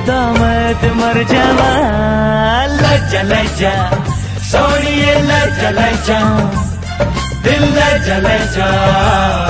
तो मत मर जावा। लज्जा लज्जा। सोनिए लज्जा लज्जा। दिल लज्जा लज्जा।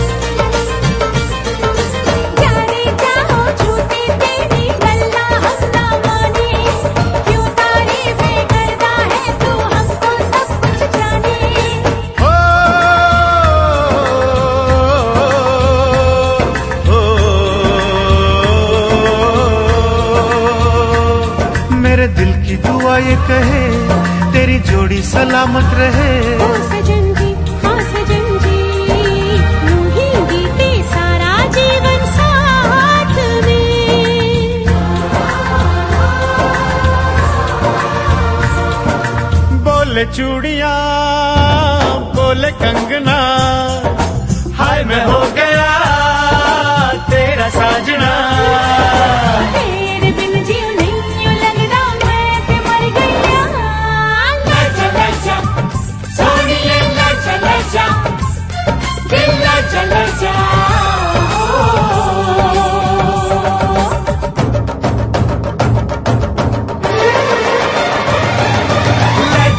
दुआ ये कहे तेरी जोड़ी सलामत रहे। ओ सजन जी सजन जी यूँ बीते सारा जीवन साथ में। बोले चूड़िया बोले कंगना हाय मैं हो गया तेरा साजना।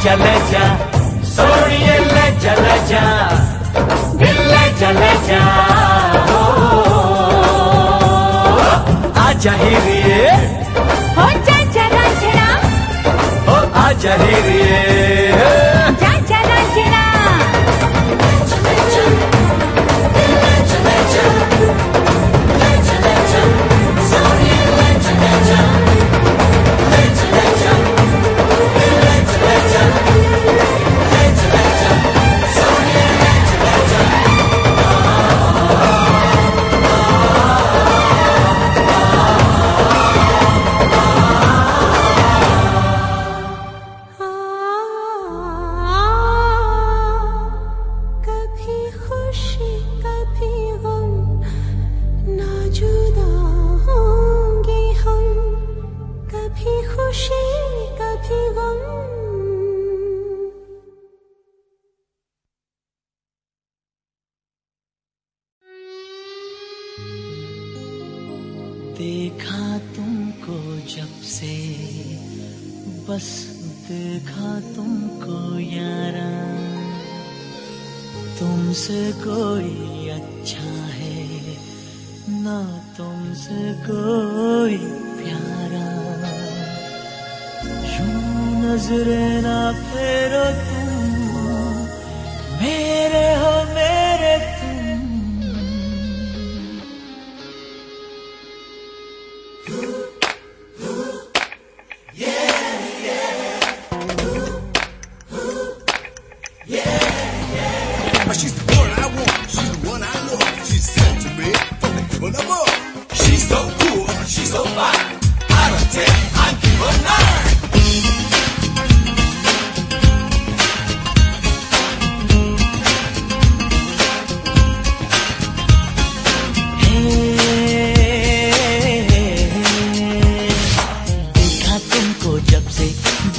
लजा दिल लजा लजा ओ, आजा हिरिए हो जा जरा जरा ओ आजा हिरिए जा जरा जरा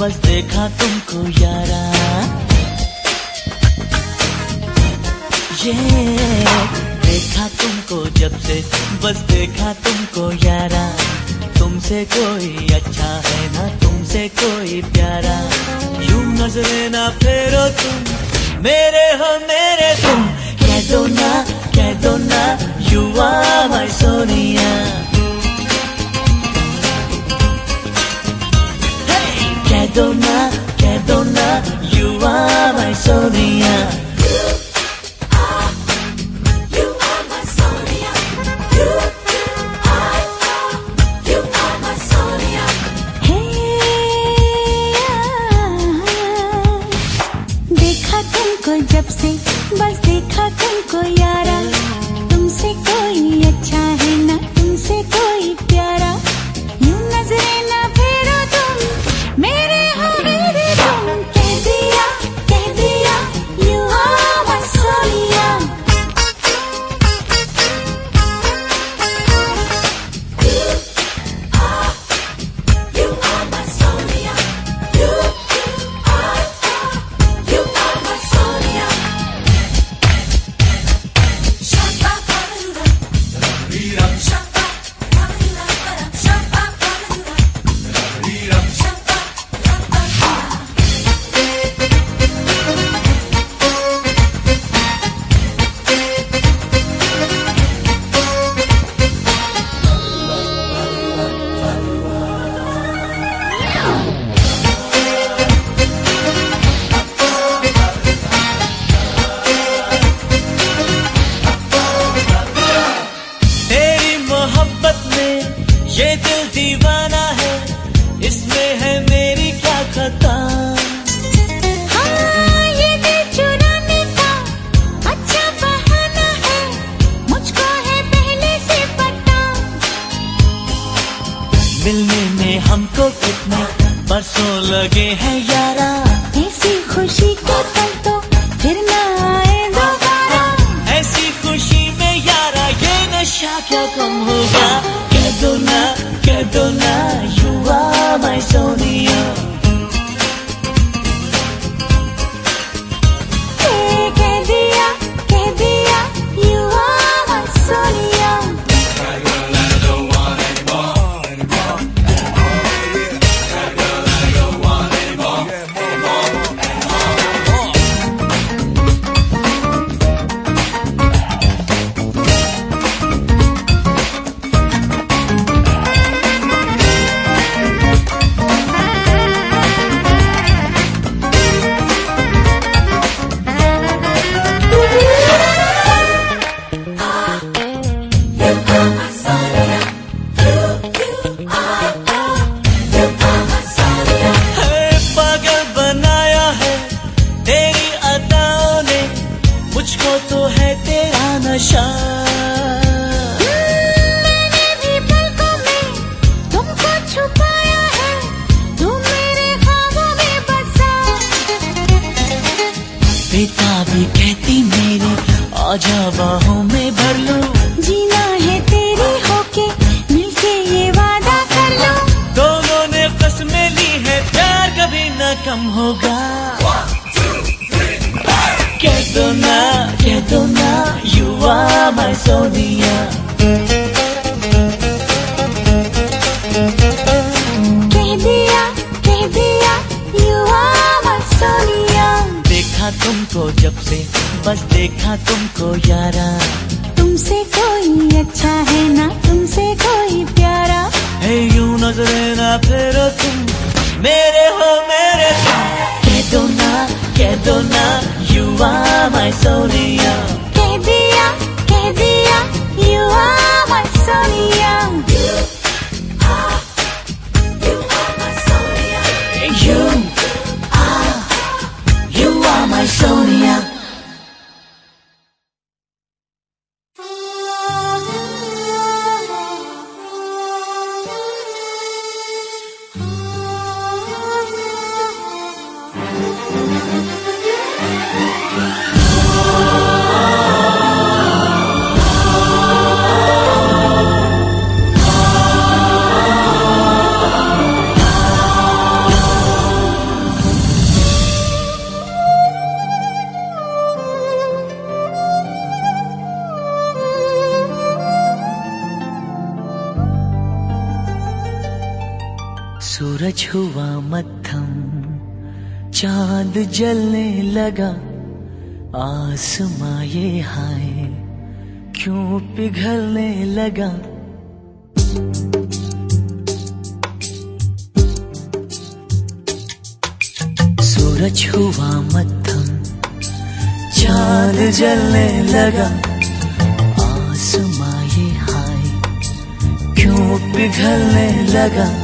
बस देखा तुमको यारा। ये देखा तुमको जब से, बस देखा तुमको यारा। तुमसे कोई अच्छा है ना, तुमसे कोई प्यारा। यूँ नजरे ना फेरो तुम, मेरे हो मेरे तुम। कह दो ना, कह दो ना यू आर माय सोनिया। कह दो ना कह दो ना सूरज हुआ मध्यम, चाँद जलने लगा, आसमां ये हाय, क्यों पिघलने लगा? सूरज हुआ मध्यम, चाँद जलने लगा, आसमां ये हाय, क्यों पिघलने लगा?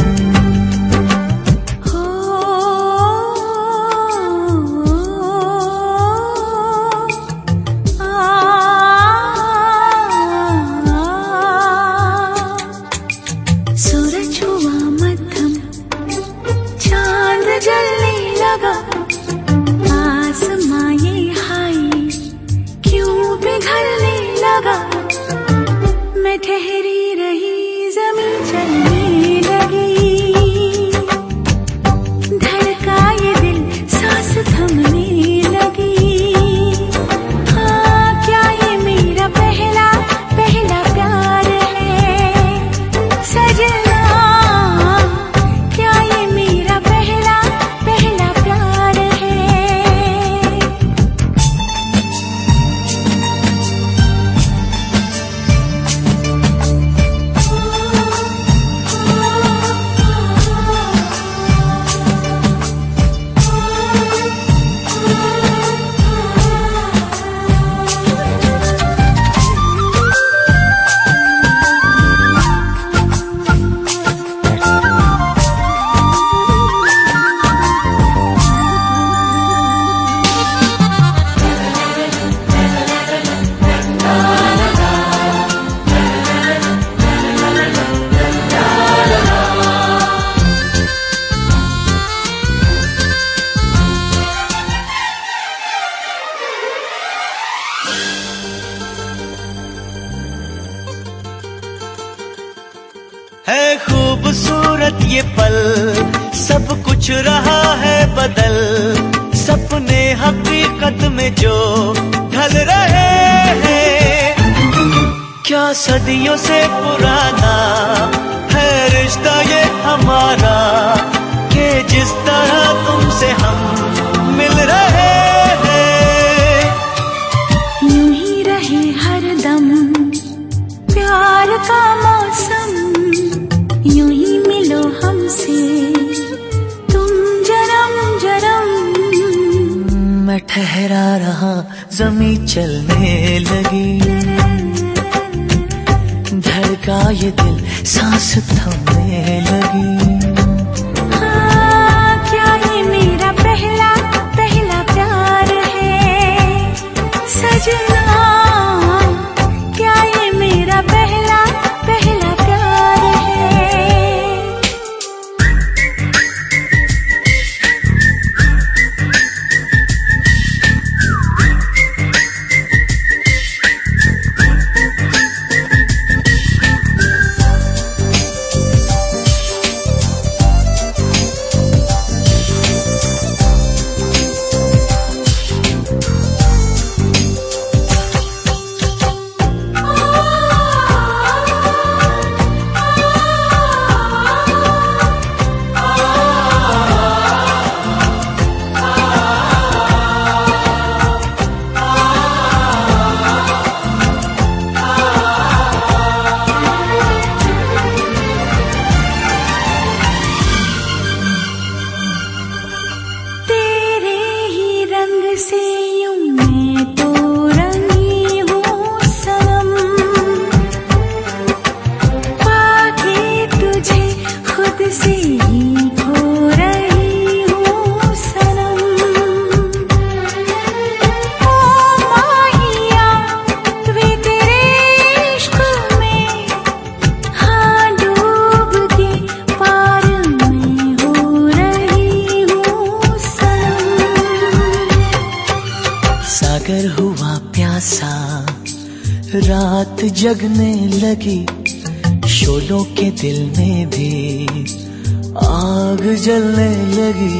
आग जलने लगी।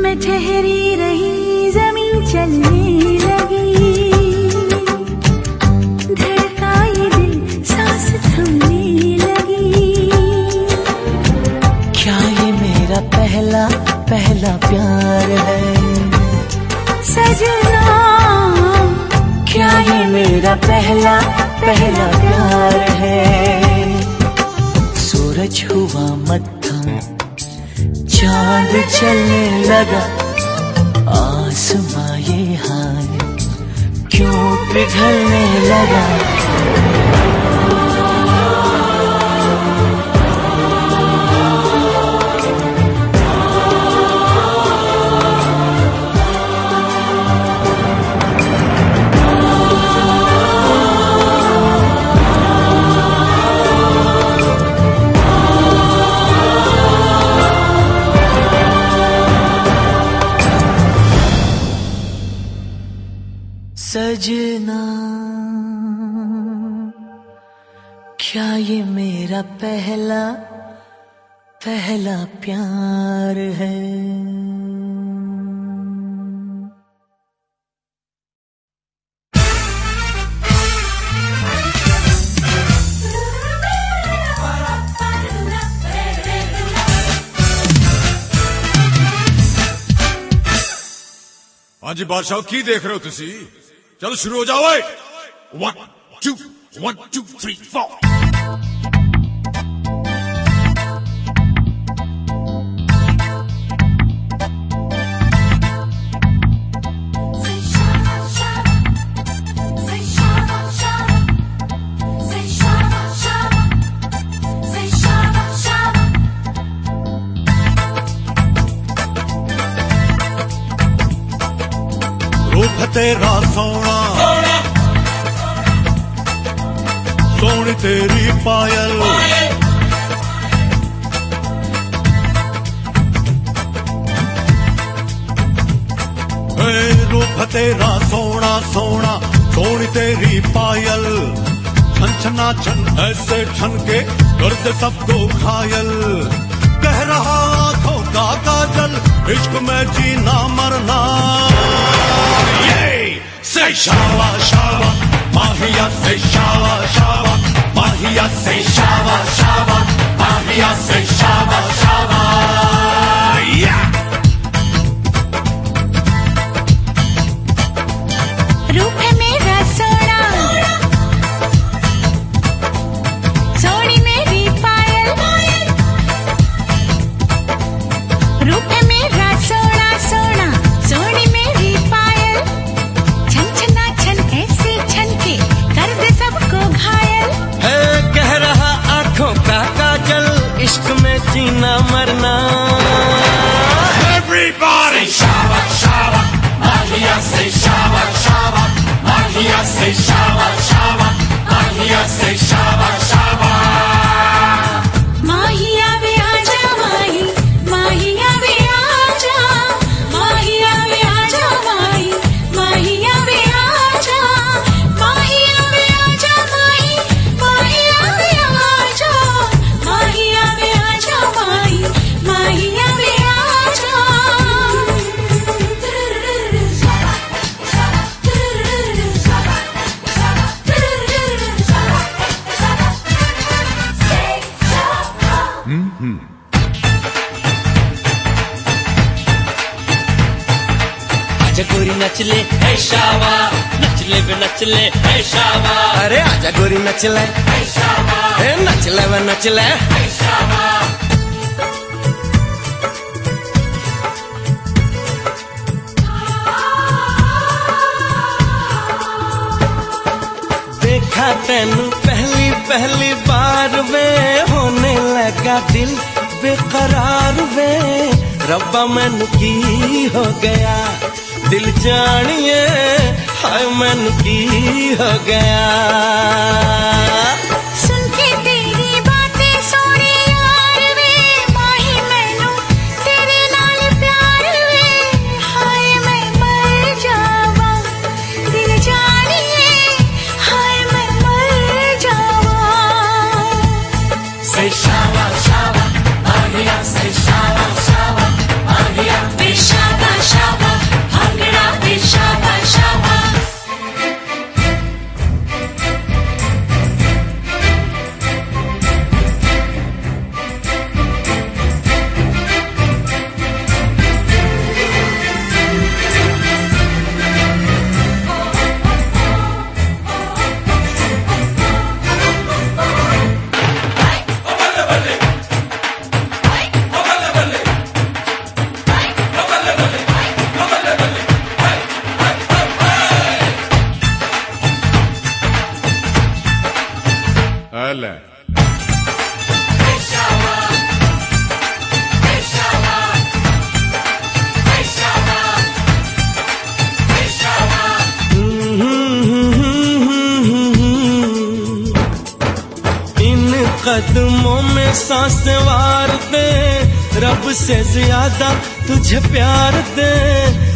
मैं ठहरी रही ज़मीन चलने लगी। धड़काई दिल सांस थमने लगी। क्या ये मेरा पहला पहला प्यार है? सजना क्या ये मेरा पहला पहला प्यार है? सूरज हुआ मत चाँद चलने लगा आसमां ये हाल क्यों पिघलने लगा? पहला पहला प्यार है। हाँ जी बादशाह की देख रहे हो तुसी? चलो शुरू हो जाओ one two one two three four Payal. तेरा सोना सोना, सोनी तेरी पायल। छन, छना, छन, ऐसे छन के दर्द सबको घायल कह रहा आँखों का काजल, इश्क में जीना, मरना। ये, से शावा शावा, माहिया से शावा शावा। माहिया से शावा शावा माहिया से शावा शावा नचले वे नचले अरे आजा गोरी नच ले। ए, नच ले वे नच ले। देखा तेन पहली पहली बार वे होने लगा दिल बेकरार वे। रब्बा मैनू की हो गया? दिल जानिए मैनू की हो गया।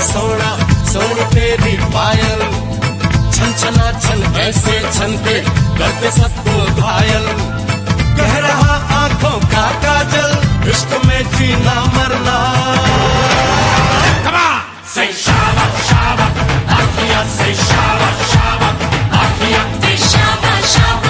सोना सोना तेरी पायल। छन छना छन ऐसे छन के करते सबको घायल। कह रहा आँखों का काजल इश्क में जीना मरना। shaba, Magia say shaba, shaba, Magia. Shaba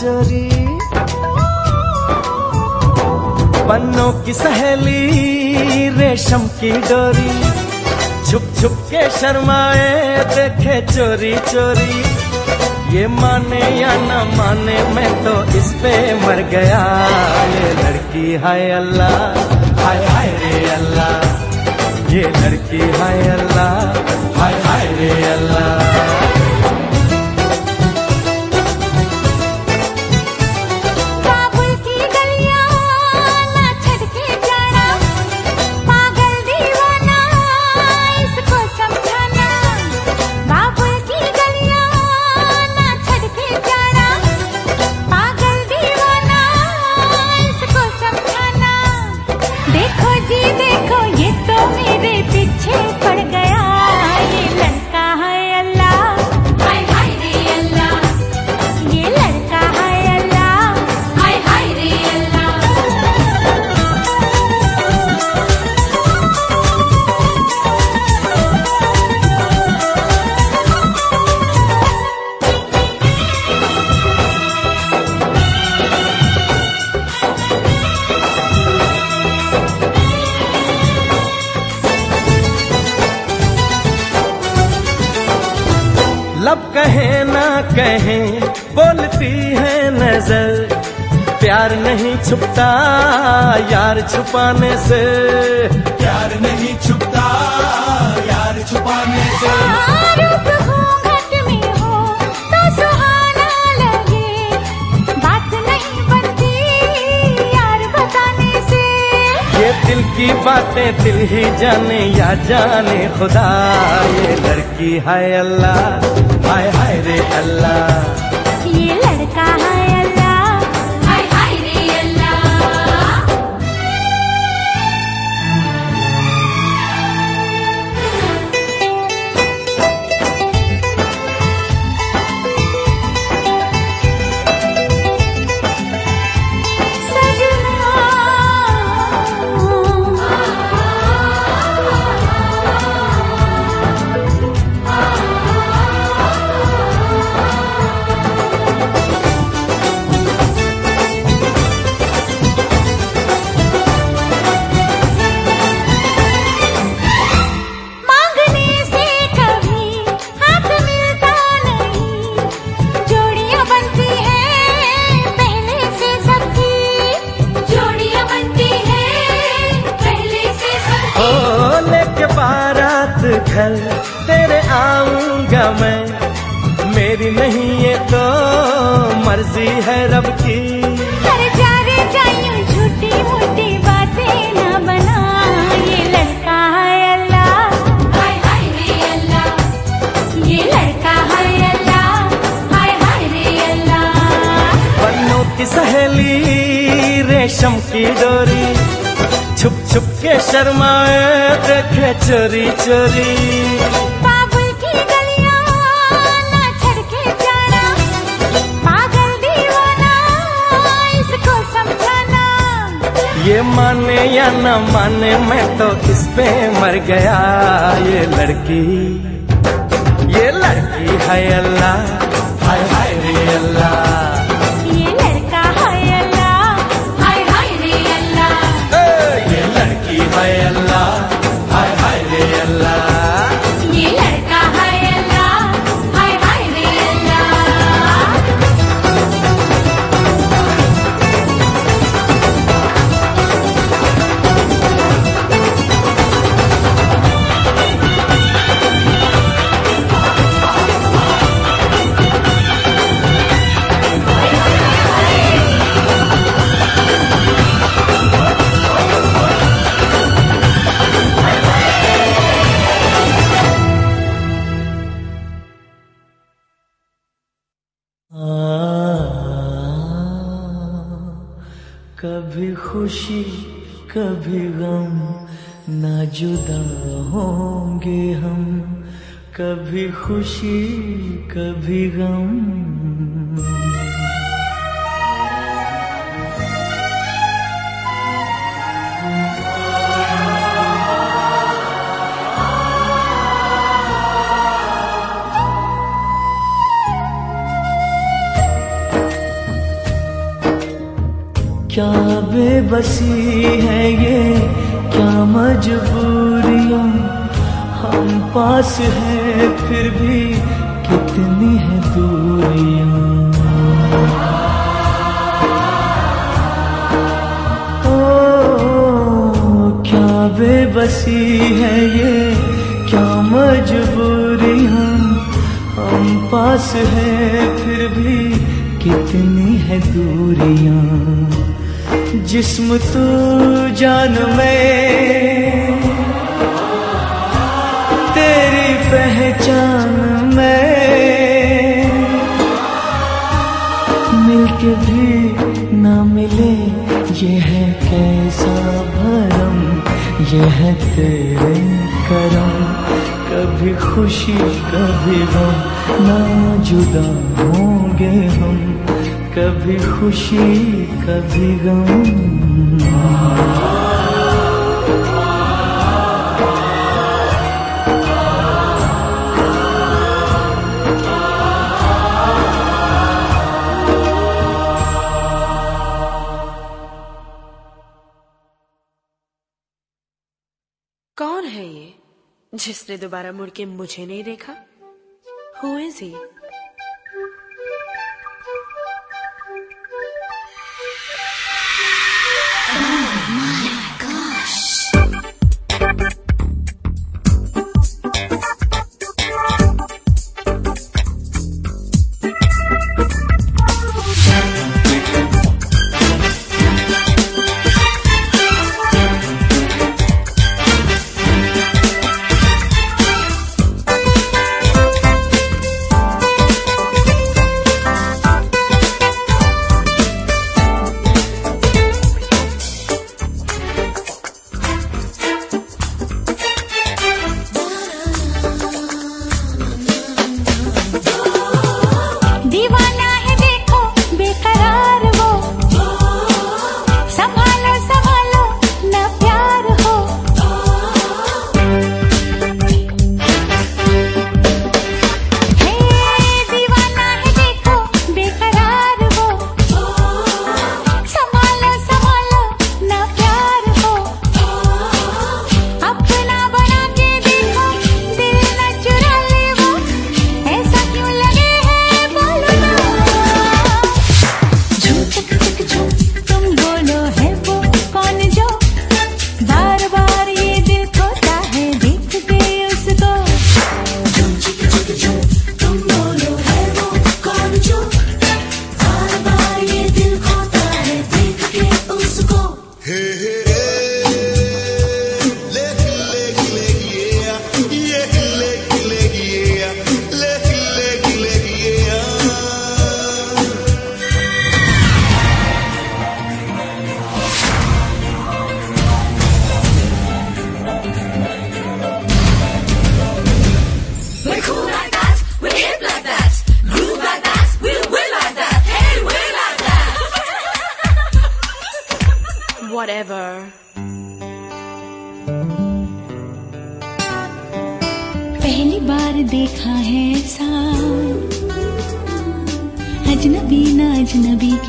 चोरी। पन्नों की सहेली, रेशम की डोरी। छुप छुप के शर्माए, देखे चोरी चोरी। ये माने या न माने, मैं तो इस पे मर गया। ये लड़की हाय अल्लाह, हाय हाय रे अल्लाह। ये लड़की हाय अल्लाह, हाय हाय रे अल्लाह। बोलती है नज़र प्यार नहीं छुपता यार छुपाने से। प्यार नहीं छुपता यार छुपाने से। रूप घूंघट में हो तो सुहाना लगे। बात नहीं बनती यार बताने से। ये दिल की बातें दिल ही जाने या जाने खुदा। ये लड़की हाय अल्लाह हाय हाय रे अल्लाह। की डोरी। छुप छुप के शर्माए देखे चोरी चोरी। बाबुल की गलियाँ ना छड़ के जाना। पागल दीवाना इसको समझाना। ये माने या न माने मैं तो इस पे मर गया। ये लड़की ये लड़की है अल्लाह हाय हाय रे अल्लाह। हाय जुदा होंगे हम कभी खुशी कभी गम। क्या बेबसी है ये? मजबूरियाँ हम पास है, फिर भी कितनी है दूरियाँ। क्या बेबसी है ये, क्या मजबूरियाँ। हम पास है, फिर भी कितनी है दूरियाँ। जिस्म तू जान में। तेरी पहचान में। मिलके भी ना मिले, ये है कैसा भरम, ये है तेरे करम। कभी खुशी, कभी गम ना जुदा होंगे हम। कभी खुशी कभी गम कौन है ये जिसने दोबारा मुड़के मुझे नहीं देखा? हुए जी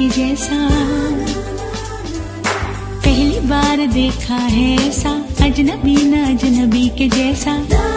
के जैसा। पहली बार देखा है ऐसा अजनबी ना अजनबी के जैसा।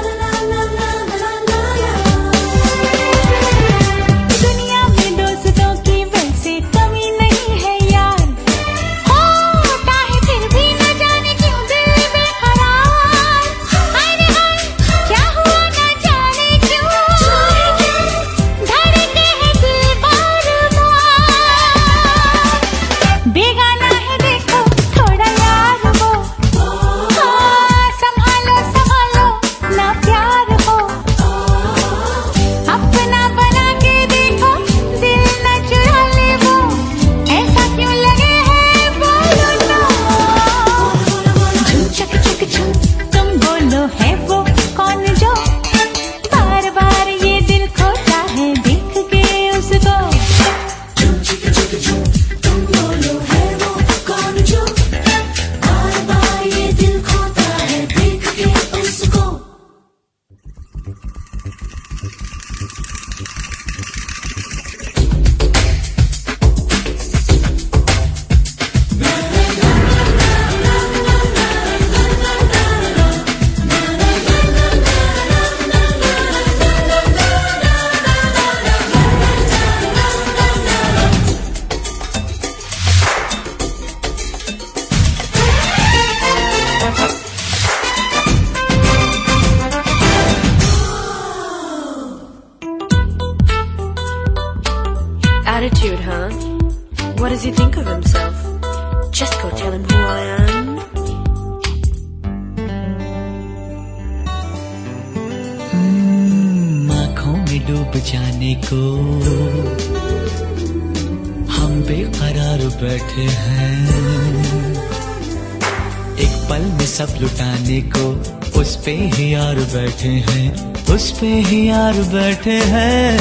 बैठे हैं, उस पे ही यार बैठे हैं।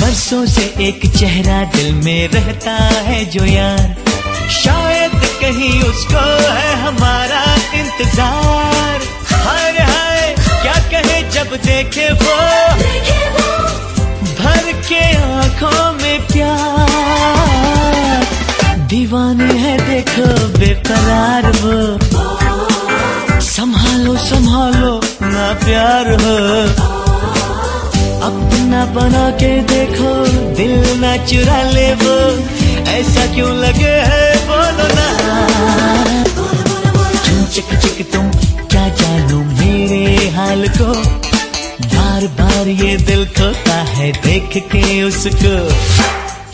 बरसों से एक चेहरा दिल में रहता है जो यार, शायद कहीं उसको है हमारा इंतज़ार। हर हाय, क्या कहे जब देखे वो? भर के आँखों में प्यार। दीवाने है देखो, बेकरार वो। संभालो संभालो, ना प्यार हो। अपना बना के देखो, दिल ना चुरा ले वो। ऐसा क्यों लगे है, बोलो ना। क्यों चिक चिक तुम, क्या जानो मेरे हाल को? बार बार ये दिल खोता है, देख के उसको।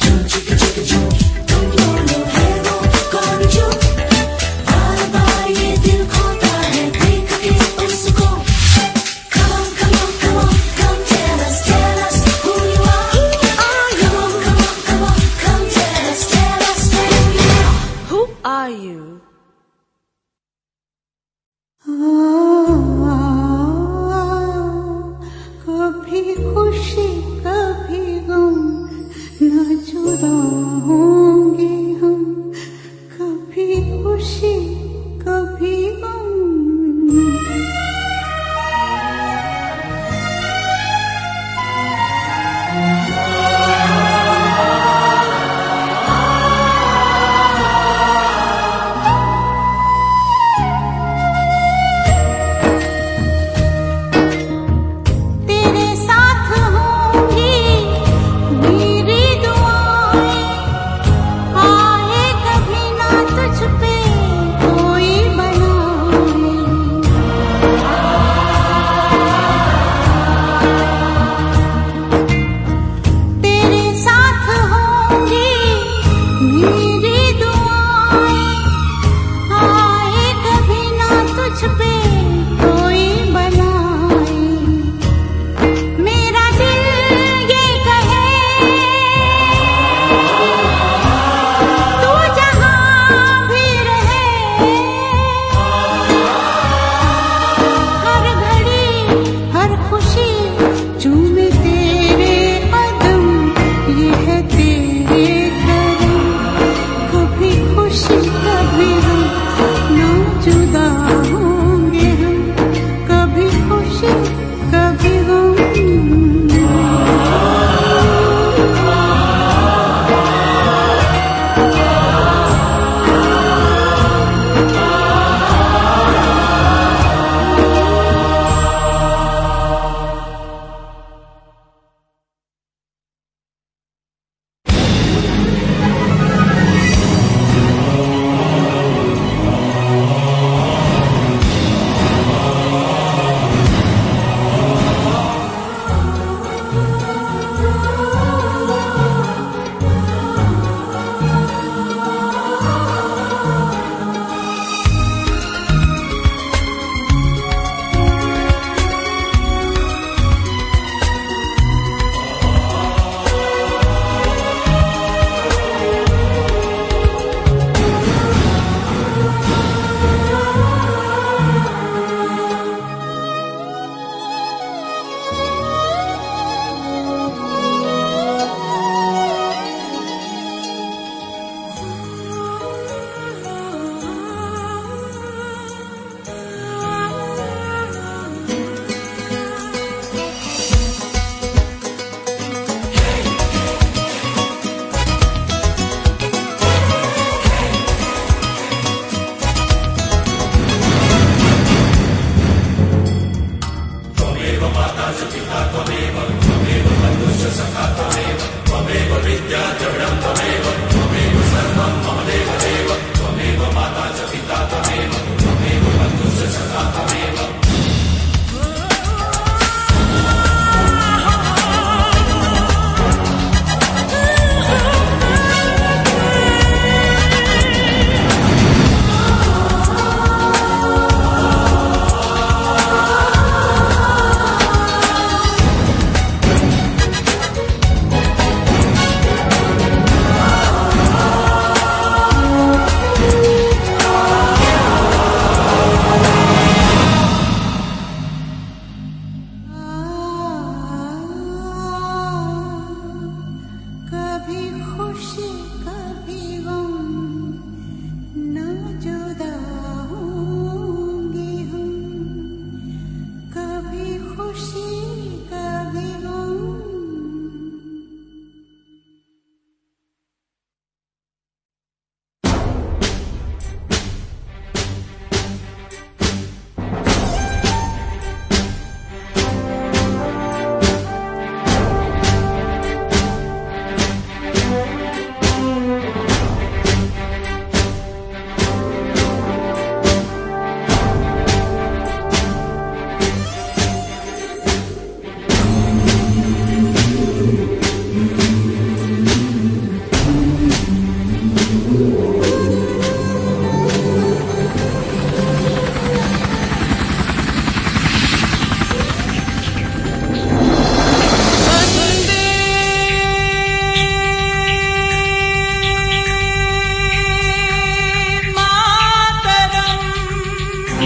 तुम चिक चिक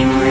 in